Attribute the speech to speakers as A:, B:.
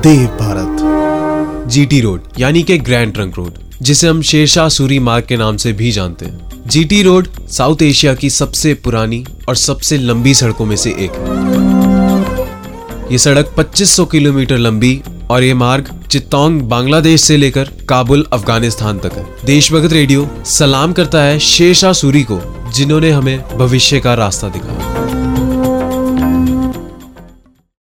A: देव Bharat.
B: GT road यानी के grand trunk road जिसे हम शेरशाह सूरी मार्ग के नाम से भी जानते हैं। जीटी रोड साउथ एशिया की सबसे पुरानी और सबसे लंबी सड़कों में से एक है। ये सड़क 2500 किलोमीटर लंबी और ये मार्ग चित्तौंग, बांग्लादेश से लेकर काबुल, अफ़गानिस्तान तक है। देशभगत रेडियो सलाम करता है शेरशाह सूरी को, जिन्होंने हमें भविष्य का रास्ता दिखाया।